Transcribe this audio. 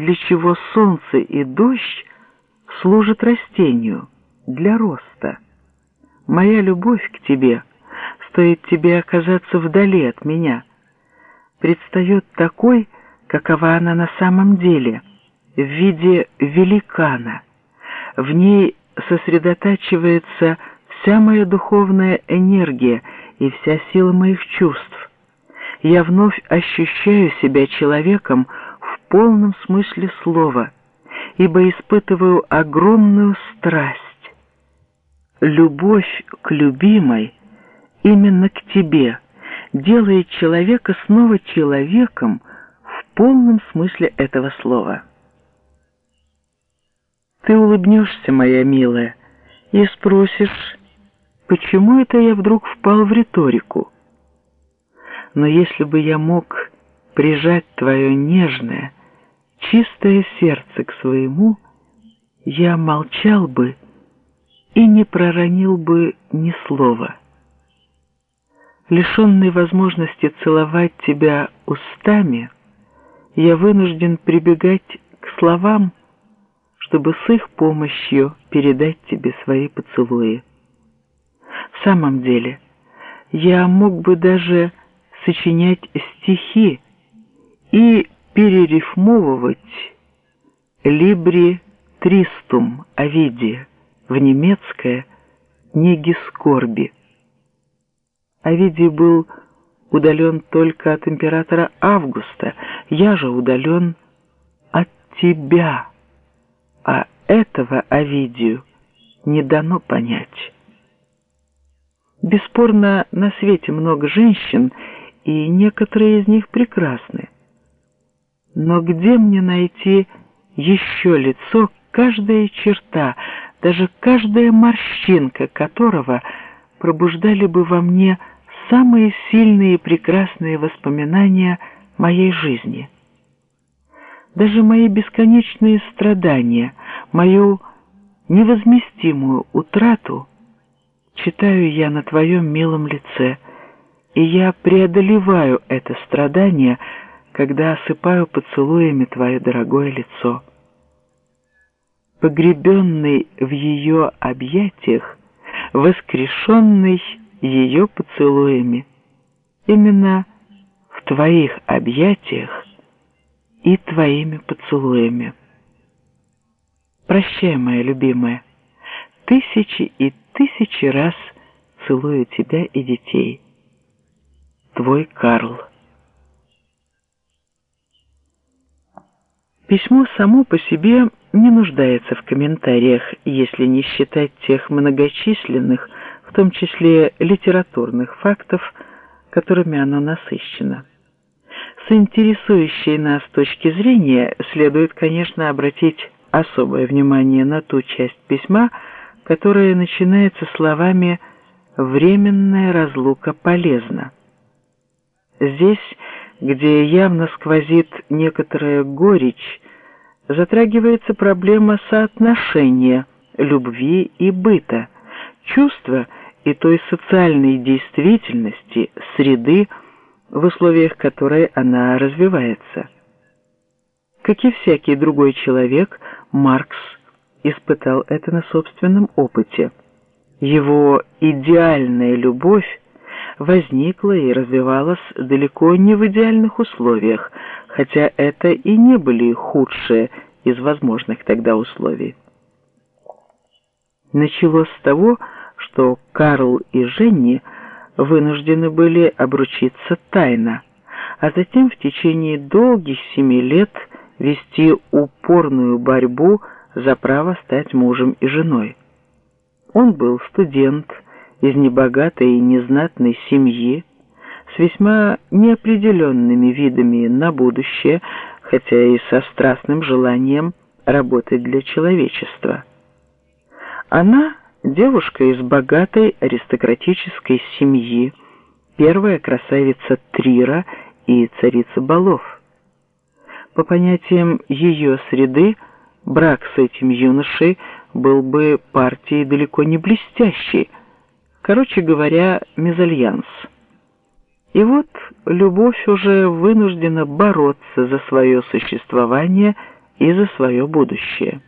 для чего солнце и дождь служат растению для роста. Моя любовь к тебе, стоит тебе оказаться вдали от меня, предстает такой, какова она на самом деле, в виде великана. В ней сосредотачивается вся моя духовная энергия и вся сила моих чувств. Я вновь ощущаю себя человеком полном смысле слова, ибо испытываю огромную страсть. Любовь к любимой именно к тебе делает человека снова человеком в полном смысле этого слова. Ты улыбнешься, моя милая, и спросишь, почему это я вдруг впал в риторику? Но если бы я мог прижать твое нежное, чистое сердце к своему, я молчал бы и не проронил бы ни слова. Лишенный возможности целовать тебя устами, я вынужден прибегать к словам, чтобы с их помощью передать тебе свои поцелуи. В самом деле, я мог бы даже сочинять стихи и перерифмовывать «Либри Тристум Овидия» в немецкое «Неги скорби». Овидий был удален только от императора Августа, я же удален от тебя» а этого Овидию не дано понять. Бесспорно, на свете много женщин, и некоторые из них прекрасны. Но где мне найти еще лицо, каждая черта, даже каждая морщинка которого пробуждали бы во мне самые сильные и прекрасные воспоминания моей жизни? даже мои бесконечные страдания, мою невозместимую утрату читаю я на твоем милом лице, и я преодолеваю это страдание, когда осыпаю поцелуями твое дорогое лицо. Погребенный в ее объятиях, воскрешенный ее поцелуями, именно в твоих объятиях и твоими поцелуями. Прощай, моя любимая, тысячи и тысячи раз целую тебя и детей. Твой Карл. Письмо само по себе не нуждается в комментариях, если не считать тех многочисленных, в том числе литературных фактов, которыми оно насыщено. С интересующей нас точки зрения следует, конечно, обратить особое внимание на ту часть письма, которая начинается словами «временная разлука полезна». Здесь, где явно сквозит некоторая горечь, затрагивается проблема соотношения любви и быта, чувства и той социальной действительности, среды, в условиях которой она развивается. Как и всякий другой человек, Маркс испытал это на собственном опыте. Его идеальная любовь возникла и развивалась далеко не в идеальных условиях, хотя это и не были худшие из возможных тогда условий. Началось с того, что Карл и Женни – вынуждены были обручиться тайно, а затем в течение долгих семи лет вести упорную борьбу за право стать мужем и женой. Он был студент из небогатой и незнатной семьи, с весьма неопределенными видами на будущее, хотя и со страстным желанием работать для человечества. Она Девушка из богатой аристократической семьи, первая красавица Трира и царица балов. По понятиям ее среды, брак с этим юношей был бы партией далеко не блестящей, короче говоря, мезальянс. И вот любовь уже вынуждена бороться за свое существование и за свое будущее.